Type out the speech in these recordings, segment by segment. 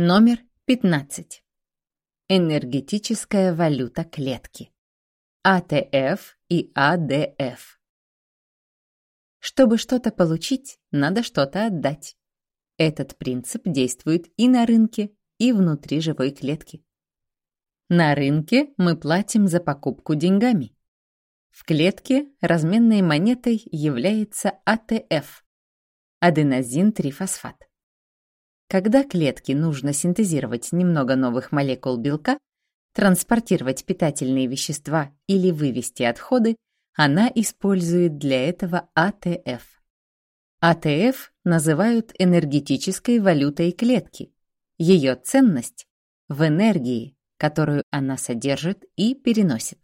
Номер 15. Энергетическая валюта клетки. АТФ и АДФ. Чтобы что-то получить, надо что-то отдать. Этот принцип действует и на рынке, и внутри живой клетки. На рынке мы платим за покупку деньгами. В клетке разменной монетой является АТФ – аденозинтрифосфат. Когда клетке нужно синтезировать немного новых молекул белка, транспортировать питательные вещества или вывести отходы, она использует для этого АТФ. АТФ называют энергетической валютой клетки. Ее ценность в энергии, которую она содержит и переносит.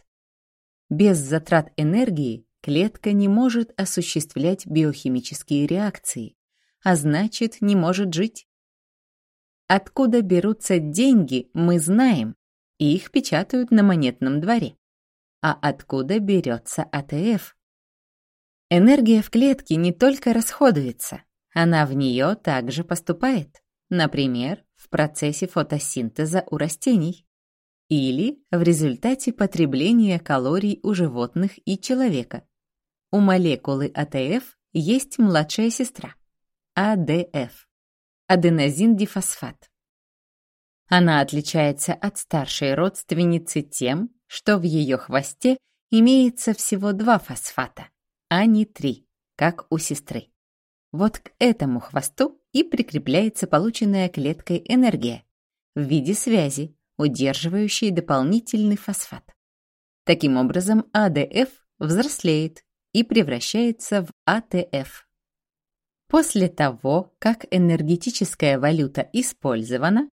Без затрат энергии клетка не может осуществлять биохимические реакции, а значит, не может жить. Откуда берутся деньги, мы знаем, их печатают на монетном дворе. А откуда берется АТФ? Энергия в клетке не только расходуется, она в нее также поступает, например, в процессе фотосинтеза у растений или в результате потребления калорий у животных и человека. У молекулы АТФ есть младшая сестра – АДФ аденозин-дифосфат. Она отличается от старшей родственницы тем, что в ее хвосте имеется всего два фосфата, а не три, как у сестры. Вот к этому хвосту и прикрепляется полученная клеткой энергия в виде связи, удерживающей дополнительный фосфат. Таким образом, АДФ взрослеет и превращается в АТФ. После того, как энергетическая валюта использована,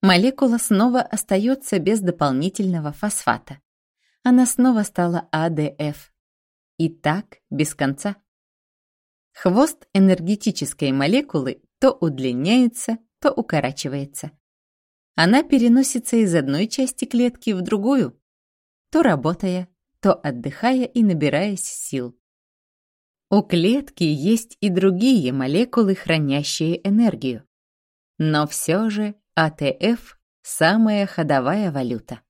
молекула снова остается без дополнительного фосфата. Она снова стала АДФ. И так без конца. Хвост энергетической молекулы то удлиняется, то укорачивается. Она переносится из одной части клетки в другую, то работая, то отдыхая и набираясь сил. У клетки есть и другие молекулы, хранящие энергию. Но все же АТФ – самая ходовая валюта.